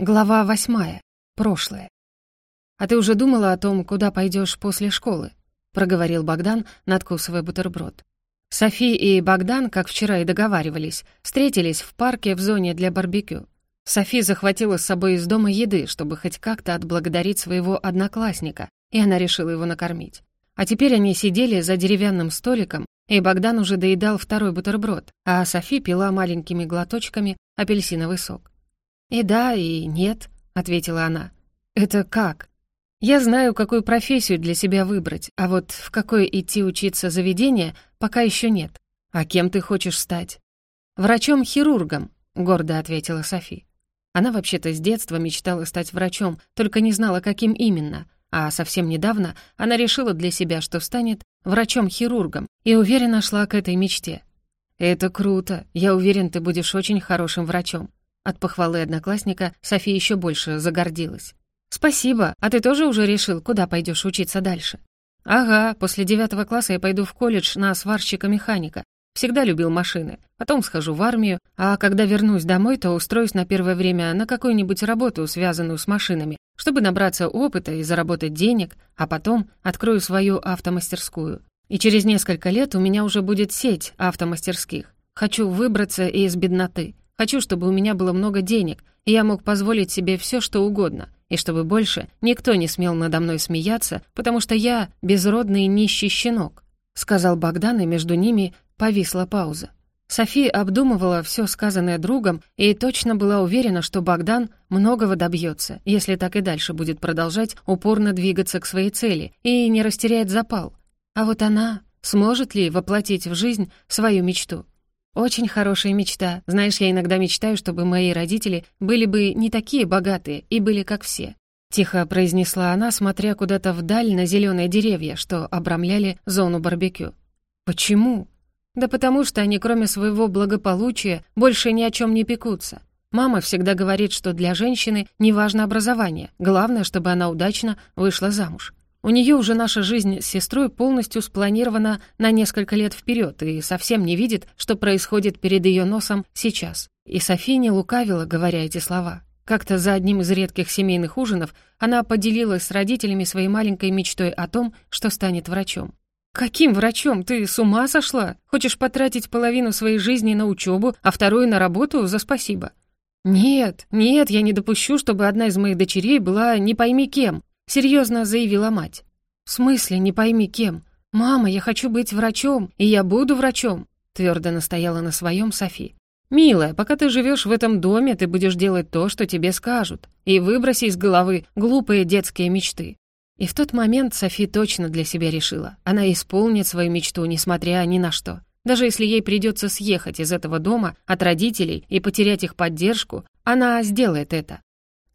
Глава восьмая. Прошлое. «А ты уже думала о том, куда пойдешь после школы?» — проговорил Богдан, надкусывая бутерброд. Софи и Богдан, как вчера и договаривались, встретились в парке в зоне для барбекю. Софи захватила с собой из дома еды, чтобы хоть как-то отблагодарить своего одноклассника, и она решила его накормить. А теперь они сидели за деревянным столиком, и Богдан уже доедал второй бутерброд, а Софи пила маленькими глоточками апельсиновый сок. «И да, и нет», — ответила она. «Это как?» «Я знаю, какую профессию для себя выбрать, а вот в какой идти учиться заведение пока еще нет. А кем ты хочешь стать?» «Врачом-хирургом», — гордо ответила Софи. Она вообще-то с детства мечтала стать врачом, только не знала, каким именно. А совсем недавно она решила для себя, что станет врачом-хирургом, и уверенно шла к этой мечте. «Это круто. Я уверен, ты будешь очень хорошим врачом. От похвалы одноклассника София еще больше загордилась. «Спасибо. А ты тоже уже решил, куда пойдешь учиться дальше?» «Ага, после девятого класса я пойду в колледж на сварщика-механика. Всегда любил машины. Потом схожу в армию, а когда вернусь домой, то устроюсь на первое время на какую-нибудь работу, связанную с машинами, чтобы набраться опыта и заработать денег, а потом открою свою автомастерскую. И через несколько лет у меня уже будет сеть автомастерских. Хочу выбраться из бедноты. Хочу, чтобы у меня было много денег, и я мог позволить себе все, что угодно, и чтобы больше никто не смел надо мной смеяться, потому что я безродный нищий щенок», — сказал Богдан, и между ними повисла пауза. София обдумывала все сказанное другом и точно была уверена, что Богдан многого добьется, если так и дальше будет продолжать упорно двигаться к своей цели и не растеряет запал. А вот она сможет ли воплотить в жизнь свою мечту? «Очень хорошая мечта. Знаешь, я иногда мечтаю, чтобы мои родители были бы не такие богатые и были как все». Тихо произнесла она, смотря куда-то вдаль на зеленые деревья, что обрамляли зону барбекю. «Почему?» «Да потому что они, кроме своего благополучия, больше ни о чем не пекутся. Мама всегда говорит, что для женщины не важно образование, главное, чтобы она удачно вышла замуж. У нее уже наша жизнь с сестрой полностью спланирована на несколько лет вперед и совсем не видит, что происходит перед ее носом сейчас. И София не лукавила, говоря эти слова. Как-то за одним из редких семейных ужинов она поделилась с родителями своей маленькой мечтой о том, что станет врачом. «Каким врачом? Ты с ума сошла? Хочешь потратить половину своей жизни на учебу, а вторую на работу за спасибо?» «Нет, нет, я не допущу, чтобы одна из моих дочерей была не пойми кем серьезно заявила мать. «В смысле, не пойми кем? Мама, я хочу быть врачом, и я буду врачом», твердо настояла на своем Софи. «Милая, пока ты живешь в этом доме, ты будешь делать то, что тебе скажут, и выброси из головы глупые детские мечты». И в тот момент Софи точно для себя решила. Она исполнит свою мечту, несмотря ни на что. Даже если ей придется съехать из этого дома от родителей и потерять их поддержку, она сделает это.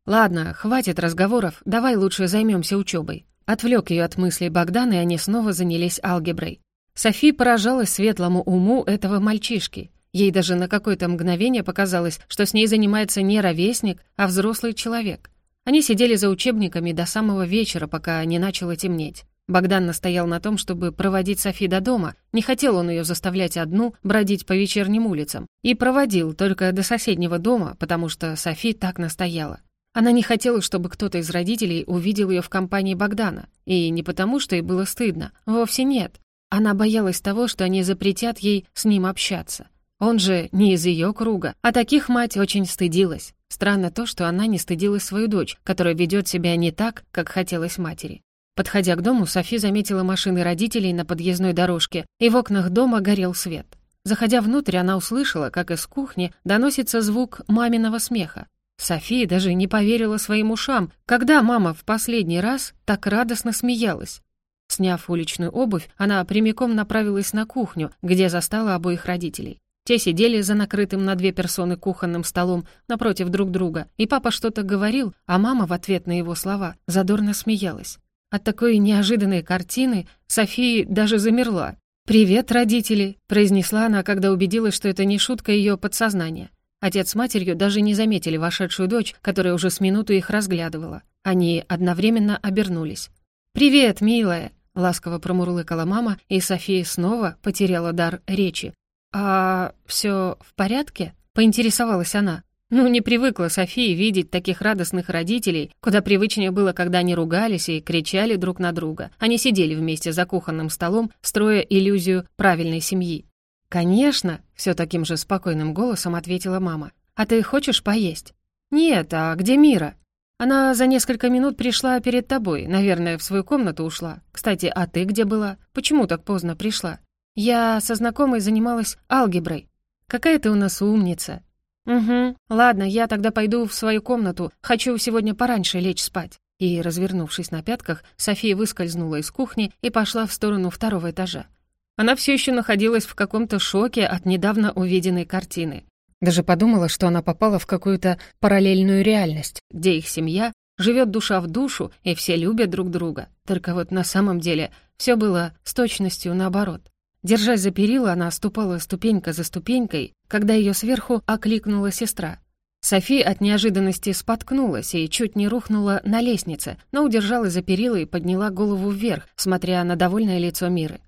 «Ладно, хватит разговоров, давай лучше займемся учебой. Отвлек ее от мыслей Богдан, и они снова занялись алгеброй. Софи поражалась светлому уму этого мальчишки. Ей даже на какое-то мгновение показалось, что с ней занимается не ровесник, а взрослый человек. Они сидели за учебниками до самого вечера, пока не начало темнеть. Богдан настоял на том, чтобы проводить Софи до дома, не хотел он ее заставлять одну бродить по вечерним улицам, и проводил только до соседнего дома, потому что Софи так настояла. Она не хотела, чтобы кто-то из родителей увидел ее в компании Богдана. И не потому, что ей было стыдно. Вовсе нет. Она боялась того, что они запретят ей с ним общаться. Он же не из ее круга, а таких мать очень стыдилась. Странно то, что она не стыдилась свою дочь, которая ведет себя не так, как хотелось матери. Подходя к дому, Софи заметила машины родителей на подъездной дорожке, и в окнах дома горел свет. Заходя внутрь, она услышала, как из кухни доносится звук маминого смеха. София даже не поверила своим ушам, когда мама в последний раз так радостно смеялась. Сняв уличную обувь, она прямиком направилась на кухню, где застала обоих родителей. Те сидели за накрытым на две персоны кухонным столом напротив друг друга, и папа что-то говорил, а мама в ответ на его слова задорно смеялась. От такой неожиданной картины София даже замерла. «Привет, родители!» — произнесла она, когда убедилась, что это не шутка ее подсознания. Отец с матерью даже не заметили вошедшую дочь, которая уже с минуту их разглядывала. Они одновременно обернулись. «Привет, милая!» — ласково промурлыкала мама, и София снова потеряла дар речи. «А все в порядке?» — поинтересовалась она. Ну, не привыкла София видеть таких радостных родителей, куда привычнее было, когда они ругались и кричали друг на друга. Они сидели вместе за кухонным столом, строя иллюзию правильной семьи. «Конечно», — все таким же спокойным голосом ответила мама. «А ты хочешь поесть?» «Нет, а где Мира?» «Она за несколько минут пришла перед тобой, наверное, в свою комнату ушла. Кстати, а ты где была? Почему так поздно пришла?» «Я со знакомой занималась алгеброй». «Какая ты у нас умница!» «Угу, ладно, я тогда пойду в свою комнату. Хочу сегодня пораньше лечь спать». И, развернувшись на пятках, София выскользнула из кухни и пошла в сторону второго этажа. Она все еще находилась в каком-то шоке от недавно увиденной картины. Даже подумала, что она попала в какую-то параллельную реальность, где их семья живет душа в душу, и все любят друг друга. Только вот на самом деле все было с точностью наоборот. Держась за перила, она ступала ступенька за ступенькой, когда ее сверху окликнула сестра. Софи от неожиданности споткнулась и чуть не рухнула на лестнице, но удержалась за перила и подняла голову вверх, смотря на довольное лицо Миры.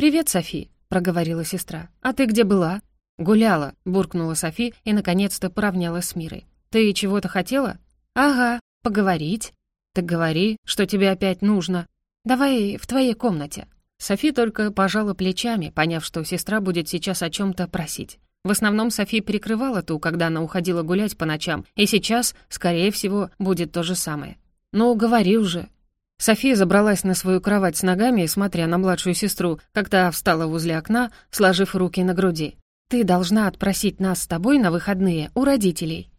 «Привет, Софи», — проговорила сестра. «А ты где была?» «Гуляла», — буркнула Софи и, наконец-то, поравнялась с Мирой. «Ты чего-то хотела?» «Ага, поговорить». «Так говори, что тебе опять нужно. Давай в твоей комнате». Софи только пожала плечами, поняв, что сестра будет сейчас о чем то просить. В основном Софи перекрывала ту, когда она уходила гулять по ночам, и сейчас, скорее всего, будет то же самое. «Ну, говори уже». София забралась на свою кровать с ногами, смотря на младшую сестру, когда встала возле окна, сложив руки на груди. «Ты должна отпросить нас с тобой на выходные у родителей».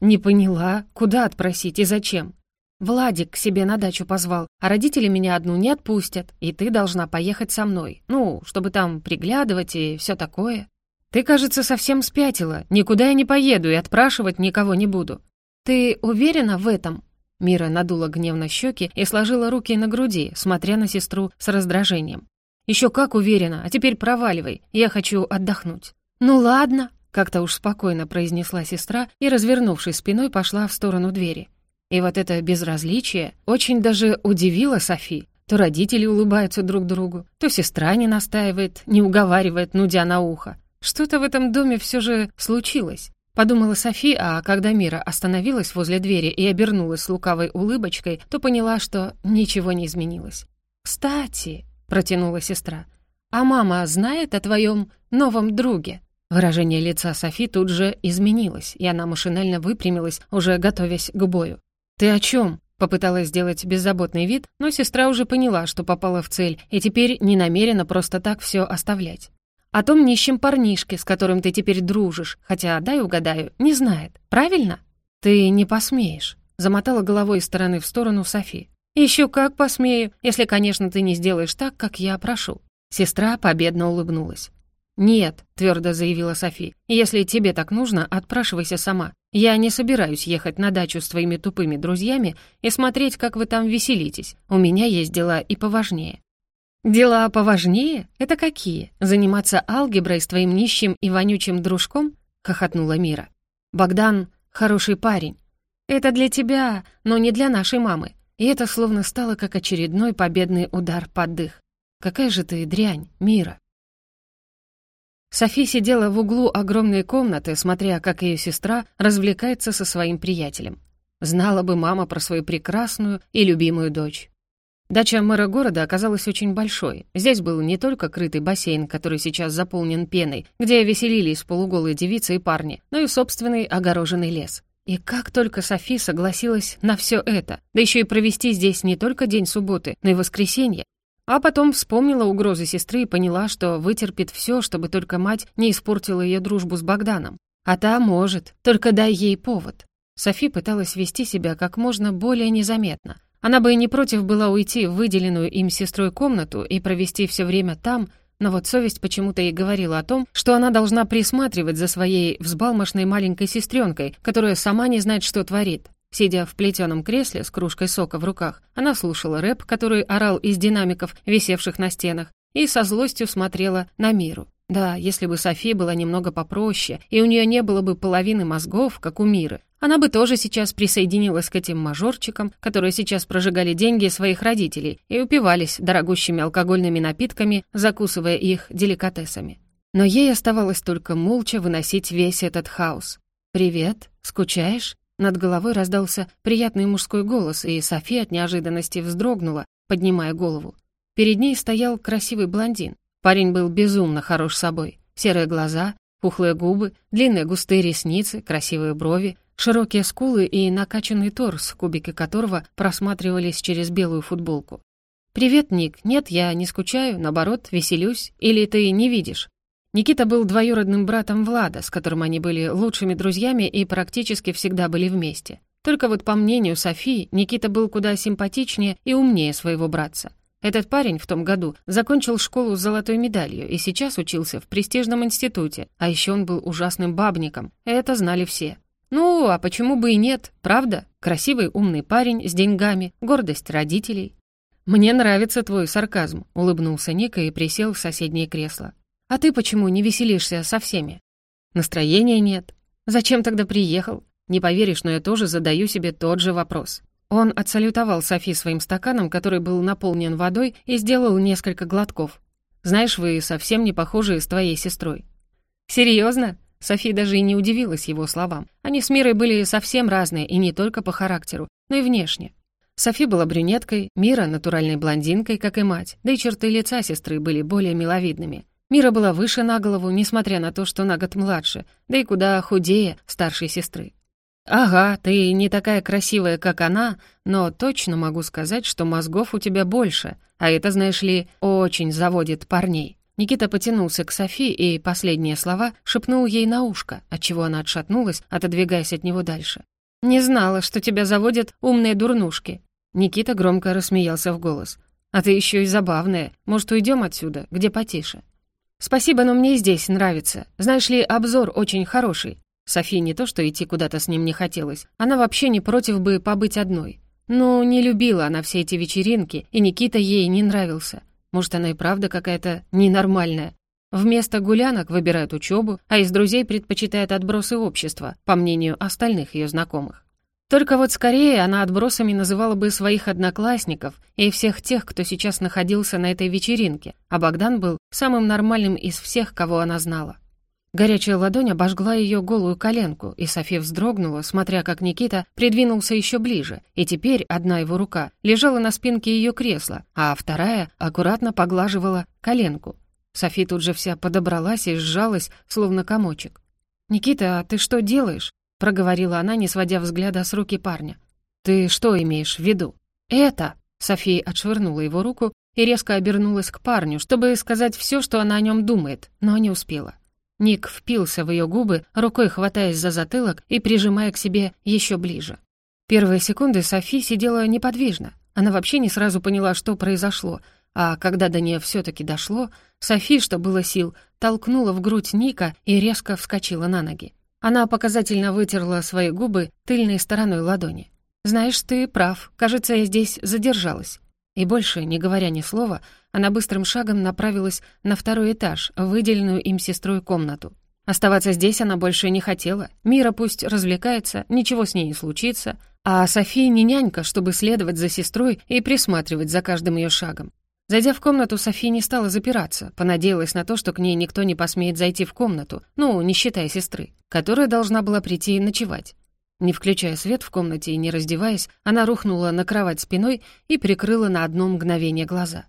«Не поняла, куда отпросить и зачем?» «Владик к себе на дачу позвал, а родители меня одну не отпустят, и ты должна поехать со мной, ну, чтобы там приглядывать и все такое». «Ты, кажется, совсем спятила. Никуда я не поеду и отпрашивать никого не буду». «Ты уверена в этом?» Мира надула гневно щеки и сложила руки на груди, смотря на сестру с раздражением. «Еще как уверена, а теперь проваливай, я хочу отдохнуть». «Ну ладно», — как-то уж спокойно произнесла сестра и, развернувшись спиной, пошла в сторону двери. И вот это безразличие очень даже удивило Софи. То родители улыбаются друг другу, то сестра не настаивает, не уговаривает, нудя на ухо. Что-то в этом доме все же случилось. Подумала Софи, а когда Мира остановилась возле двери и обернулась с лукавой улыбочкой, то поняла, что ничего не изменилось. «Кстати», — протянула сестра, — «а мама знает о твоем новом друге?» Выражение лица Софи тут же изменилось, и она машинально выпрямилась, уже готовясь к бою. «Ты о чем? Попыталась сделать беззаботный вид, но сестра уже поняла, что попала в цель, и теперь не намерена просто так все оставлять. «О том нищем парнишке, с которым ты теперь дружишь, хотя, дай угадаю, не знает, правильно?» «Ты не посмеешь», — замотала головой из стороны в сторону Софи. «Еще как посмею, если, конечно, ты не сделаешь так, как я прошу». Сестра победно улыбнулась. «Нет», — твердо заявила Софи, — «если тебе так нужно, отпрашивайся сама. Я не собираюсь ехать на дачу с твоими тупыми друзьями и смотреть, как вы там веселитесь. У меня есть дела и поважнее». «Дела поважнее? Это какие? Заниматься алгеброй с твоим нищим и вонючим дружком?» — хохотнула Мира. «Богдан — хороший парень. Это для тебя, но не для нашей мамы». И это словно стало как очередной победный удар под дых. «Какая же ты дрянь, Мира!» Софи сидела в углу огромной комнаты, смотря, как ее сестра развлекается со своим приятелем. Знала бы мама про свою прекрасную и любимую дочь. Дача мэра города оказалась очень большой. Здесь был не только крытый бассейн, который сейчас заполнен пеной, где веселились полуголые девицы и парни, но и собственный огороженный лес. И как только Софи согласилась на все это, да еще и провести здесь не только день субботы, но и воскресенье, а потом вспомнила угрозы сестры и поняла, что вытерпит все, чтобы только мать не испортила ее дружбу с Богданом. А та может, только дай ей повод. Софи пыталась вести себя как можно более незаметно. Она бы и не против была уйти в выделенную им сестрой комнату и провести все время там, но вот совесть почему-то ей говорила о том, что она должна присматривать за своей взбалмошной маленькой сестренкой, которая сама не знает, что творит. Сидя в плетеном кресле с кружкой сока в руках, она слушала рэп, который орал из динамиков, висевших на стенах, и со злостью смотрела на миру. Да, если бы София была немного попроще, и у нее не было бы половины мозгов, как у Миры, она бы тоже сейчас присоединилась к этим мажорчикам, которые сейчас прожигали деньги своих родителей и упивались дорогущими алкогольными напитками, закусывая их деликатесами. Но ей оставалось только молча выносить весь этот хаос. «Привет, скучаешь?» Над головой раздался приятный мужской голос, и София от неожиданности вздрогнула, поднимая голову. Перед ней стоял красивый блондин. Парень был безумно хорош собой. Серые глаза, пухлые губы, длинные густые ресницы, красивые брови, широкие скулы и накачанный торс, кубики которого просматривались через белую футболку. «Привет, Ник. Нет, я не скучаю, наоборот, веселюсь. Или ты не видишь?» Никита был двоюродным братом Влада, с которым они были лучшими друзьями и практически всегда были вместе. Только вот по мнению Софии, Никита был куда симпатичнее и умнее своего братца. Этот парень в том году закончил школу с золотой медалью и сейчас учился в престижном институте, а еще он был ужасным бабником. Это знали все. Ну, а почему бы и нет, правда? Красивый умный парень с деньгами, гордость родителей. «Мне нравится твой сарказм», — улыбнулся Ника и присел в соседнее кресло. «А ты почему не веселишься со всеми?» «Настроения нет. Зачем тогда приехал? Не поверишь, но я тоже задаю себе тот же вопрос. Он отсалютовал Софи своим стаканом, который был наполнен водой, и сделал несколько глотков. «Знаешь, вы совсем не похожи с твоей сестрой». «Серьезно?» Софи даже и не удивилась его словам. Они с Мирой были совсем разные, и не только по характеру, но и внешне. Софи была брюнеткой, Мира — натуральной блондинкой, как и мать, да и черты лица сестры были более миловидными. Мира была выше на голову, несмотря на то, что на год младше, да и куда худее старшей сестры. «Ага, ты не такая красивая, как она, но точно могу сказать, что мозгов у тебя больше, а это, знаешь ли, очень заводит парней». Никита потянулся к Софи и последние слова шепнул ей на ушко, отчего она отшатнулась, отодвигаясь от него дальше. «Не знала, что тебя заводят умные дурнушки». Никита громко рассмеялся в голос. «А ты еще и забавная. Может, уйдем отсюда, где потише?» «Спасибо, но мне здесь нравится. Знаешь ли, обзор очень хороший. Софии не то, что идти куда-то с ним не хотелось. Она вообще не против бы побыть одной. Но не любила она все эти вечеринки, и Никита ей не нравился. Может, она и правда какая-то ненормальная. Вместо гулянок выбирает учебу, а из друзей предпочитает отбросы общества, по мнению остальных ее знакомых. Только вот скорее она отбросами называла бы своих одноклассников и всех тех, кто сейчас находился на этой вечеринке, а Богдан был самым нормальным из всех, кого она знала. Горячая ладонь обожгла ее голую коленку, и София вздрогнула, смотря как Никита придвинулся еще ближе, и теперь одна его рука лежала на спинке ее кресла, а вторая аккуратно поглаживала коленку. София тут же вся подобралась и сжалась, словно комочек. «Никита, а ты что делаешь?» — проговорила она, не сводя взгляда с руки парня. «Ты что имеешь в виду?» «Это!» — София отшвырнула его руку и резко обернулась к парню, чтобы сказать все, что она о нем думает, но не успела. Ник впился в ее губы, рукой хватаясь за затылок и прижимая к себе еще ближе. Первые секунды Софи сидела неподвижно. Она вообще не сразу поняла, что произошло, а когда до нее все-таки дошло, Софи, что было сил, толкнула в грудь Ника и резко вскочила на ноги. Она показательно вытерла свои губы тыльной стороной ладони. «Знаешь, ты прав. Кажется, я здесь задержалась». И больше, не говоря ни слова, она быстрым шагом направилась на второй этаж, в выделенную им сестрой комнату. Оставаться здесь она больше не хотела. Мира пусть развлекается, ничего с ней не случится, а София не нянька, чтобы следовать за сестрой и присматривать за каждым ее шагом. Зайдя в комнату, София не стала запираться, понадеялась на то, что к ней никто не посмеет зайти в комнату, ну, не считая сестры, которая должна была прийти и ночевать. Не включая свет в комнате и не раздеваясь, она рухнула на кровать спиной и прикрыла на одно мгновение глаза.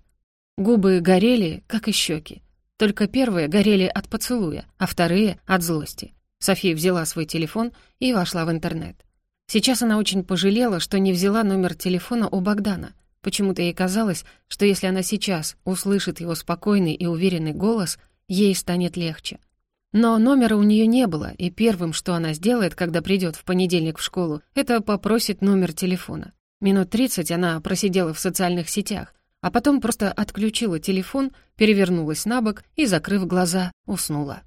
Губы горели, как и щеки. Только первые горели от поцелуя, а вторые — от злости. София взяла свой телефон и вошла в интернет. Сейчас она очень пожалела, что не взяла номер телефона у Богдана. Почему-то ей казалось, что если она сейчас услышит его спокойный и уверенный голос, ей станет легче. Но номера у нее не было, и первым, что она сделает, когда придет в понедельник в школу, это попросит номер телефона. Минут тридцать она просидела в социальных сетях, а потом просто отключила телефон, перевернулась на бок и, закрыв глаза, уснула.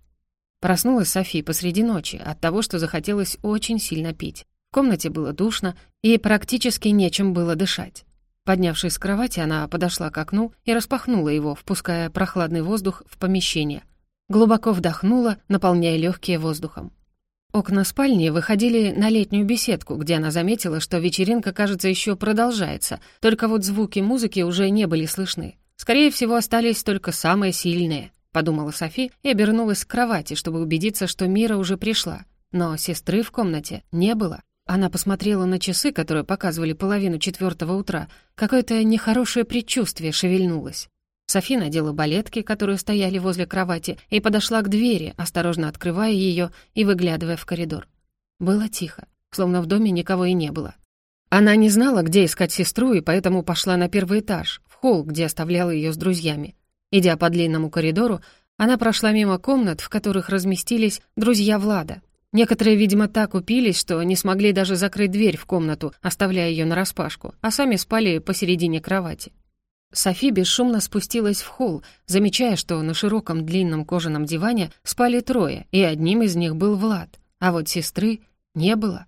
Проснулась Софи посреди ночи от того, что захотелось очень сильно пить. В комнате было душно, и практически нечем было дышать. Поднявшись с кровати, она подошла к окну и распахнула его, впуская прохладный воздух в помещение — Глубоко вдохнула, наполняя легкие воздухом. Окна спальни выходили на летнюю беседку, где она заметила, что вечеринка, кажется, еще продолжается, только вот звуки музыки уже не были слышны. Скорее всего, остались только самые сильные, подумала Софи и обернулась к кровати, чтобы убедиться, что Мира уже пришла. но сестры в комнате не было. Она посмотрела на часы, которые показывали половину четвертого утра. Какое-то нехорошее предчувствие шевельнулось. Софи надела балетки, которые стояли возле кровати, и подошла к двери, осторожно открывая ее и выглядывая в коридор. Было тихо, словно в доме никого и не было. Она не знала, где искать сестру, и поэтому пошла на первый этаж, в холл, где оставляла ее с друзьями. Идя по длинному коридору, она прошла мимо комнат, в которых разместились друзья Влада. Некоторые, видимо, так упились, что не смогли даже закрыть дверь в комнату, оставляя ее нараспашку, а сами спали посередине кровати. Софи бесшумно спустилась в холл, замечая, что на широком длинном кожаном диване спали трое, и одним из них был Влад, а вот сестры не было.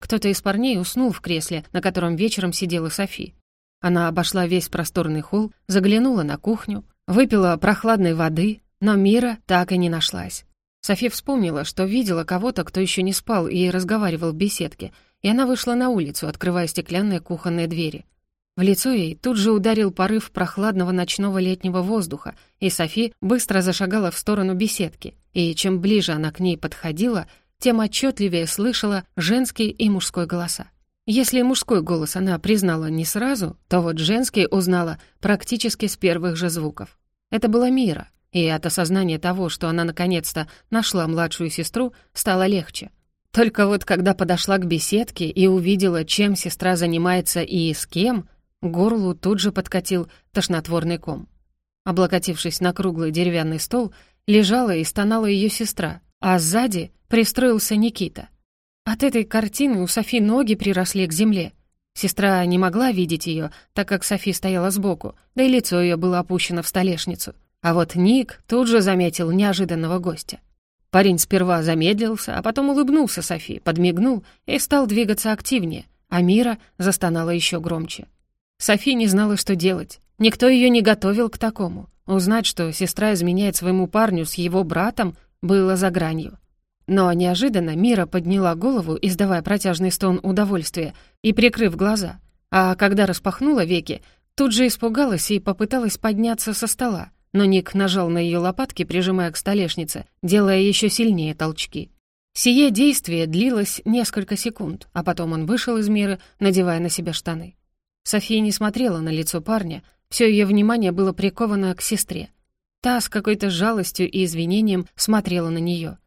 Кто-то из парней уснул в кресле, на котором вечером сидела Софи. Она обошла весь просторный холл, заглянула на кухню, выпила прохладной воды, но Мира так и не нашлась. Софи вспомнила, что видела кого-то, кто еще не спал и разговаривал в беседке, и она вышла на улицу, открывая стеклянные кухонные двери. В лицо ей тут же ударил порыв прохладного ночного летнего воздуха, и Софи быстро зашагала в сторону беседки, и чем ближе она к ней подходила, тем отчетливее слышала женский и мужской голоса. Если мужской голос она признала не сразу, то вот женский узнала практически с первых же звуков. Это была Мира — и от осознания того, что она наконец-то нашла младшую сестру, стало легче. Только вот когда подошла к беседке и увидела, чем сестра занимается и с кем, горлу тут же подкатил тошнотворный ком. Облокотившись на круглый деревянный стол, лежала и стонала ее сестра, а сзади пристроился Никита. От этой картины у Софи ноги приросли к земле. Сестра не могла видеть ее, так как Софи стояла сбоку, да и лицо ее было опущено в столешницу. А вот Ник тут же заметил неожиданного гостя. Парень сперва замедлился, а потом улыбнулся Софи, подмигнул и стал двигаться активнее, а Мира застонала еще громче. Софи не знала, что делать. Никто ее не готовил к такому. Узнать, что сестра изменяет своему парню с его братом, было за гранью. Но неожиданно Мира подняла голову, издавая протяжный стон удовольствия, и прикрыв глаза. А когда распахнула веки, тут же испугалась и попыталась подняться со стола но Ник нажал на ее лопатки, прижимая к столешнице, делая еще сильнее толчки. Сие действие длилось несколько секунд, а потом он вышел из мира, надевая на себя штаны. София не смотрела на лицо парня, все ее внимание было приковано к сестре. Та с какой-то жалостью и извинением смотрела на нее.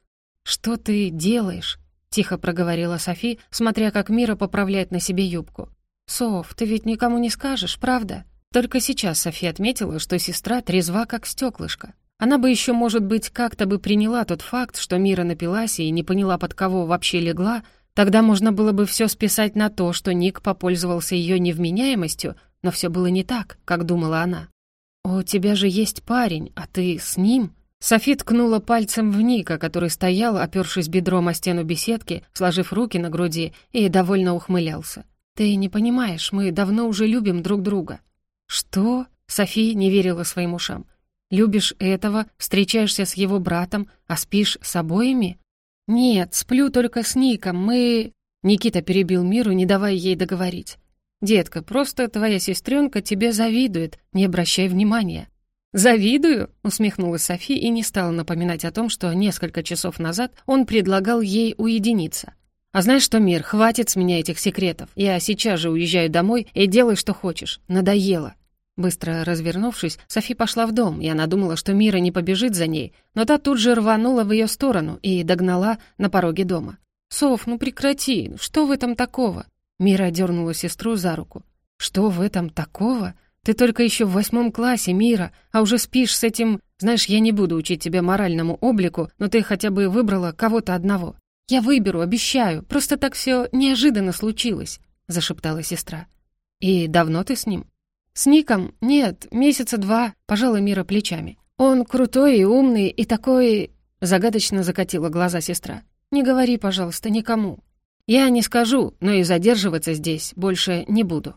«Что ты делаешь?» — тихо проговорила Софи, смотря как Мира поправляет на себе юбку. «Соф, ты ведь никому не скажешь, правда?» Только сейчас София отметила, что сестра трезва, как стеклышко. Она бы еще, может быть, как-то бы приняла тот факт, что Мира напилась и не поняла, под кого вообще легла, тогда можно было бы все списать на то, что Ник попользовался ее невменяемостью, но все было не так, как думала она. «У тебя же есть парень, а ты с ним?» Софи ткнула пальцем в Ника, который стоял, опершись бедром о стену беседки, сложив руки на груди и довольно ухмылялся. «Ты не понимаешь, мы давно уже любим друг друга». «Что?» — София не верила своим ушам. «Любишь этого, встречаешься с его братом, а спишь с обоими?» «Нет, сплю только с Ником, мы...» Никита перебил Миру, не давая ей договорить. «Детка, просто твоя сестренка тебе завидует, не обращай внимания». «Завидую?» — усмехнулась Софи и не стала напоминать о том, что несколько часов назад он предлагал ей уединиться. «А знаешь что, Мир, хватит с меня этих секретов. Я сейчас же уезжаю домой и делай, что хочешь. Надоело». Быстро развернувшись, Софи пошла в дом, и она думала, что Мира не побежит за ней, но та тут же рванула в ее сторону и догнала на пороге дома. «Соф, ну прекрати, что в этом такого?» Мира дернула сестру за руку. «Что в этом такого? Ты только еще в восьмом классе, Мира, а уже спишь с этим... Знаешь, я не буду учить тебя моральному облику, но ты хотя бы выбрала кого-то одного. «Я выберу, обещаю. Просто так все неожиданно случилось», — зашептала сестра. «И давно ты с ним?» «С Ником? Нет, месяца два», — пожала Мира плечами. «Он крутой и умный, и такой...» — загадочно закатила глаза сестра. «Не говори, пожалуйста, никому». «Я не скажу, но и задерживаться здесь больше не буду».